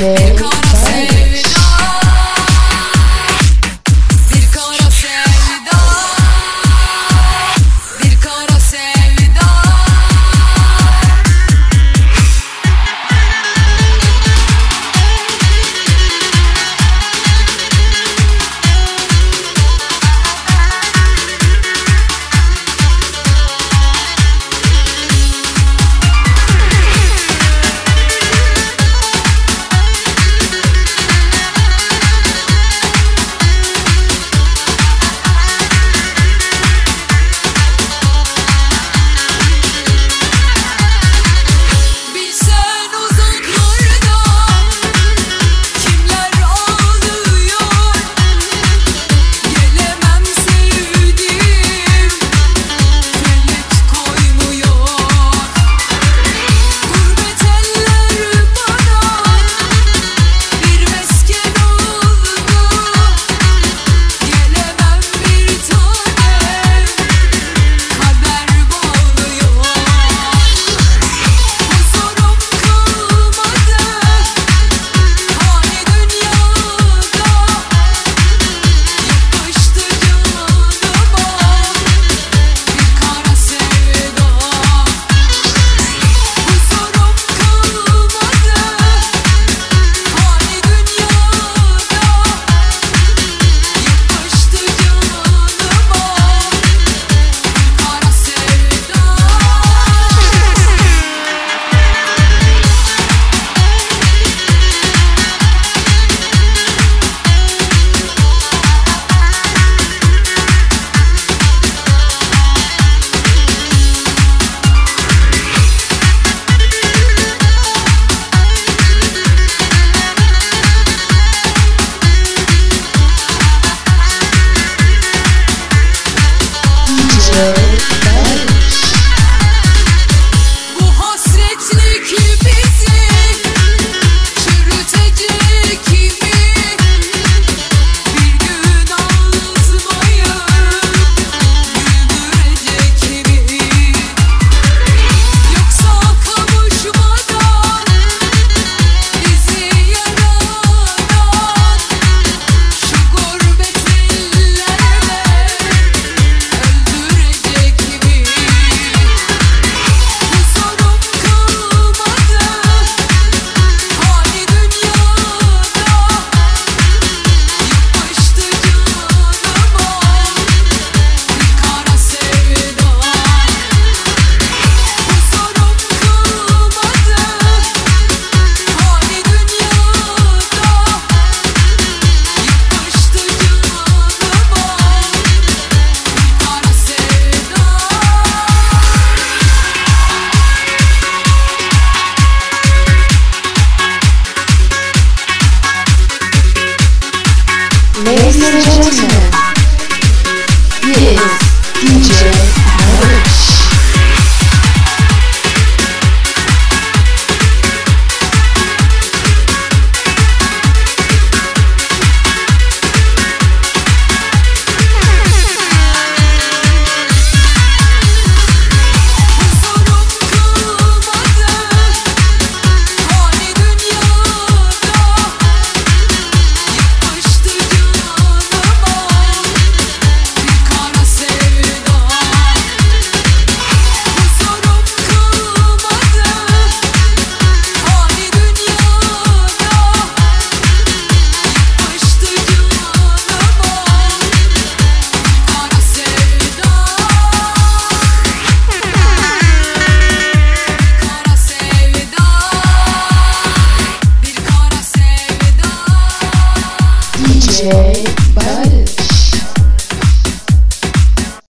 yeah. Ladies and gentlemen, yes. DJ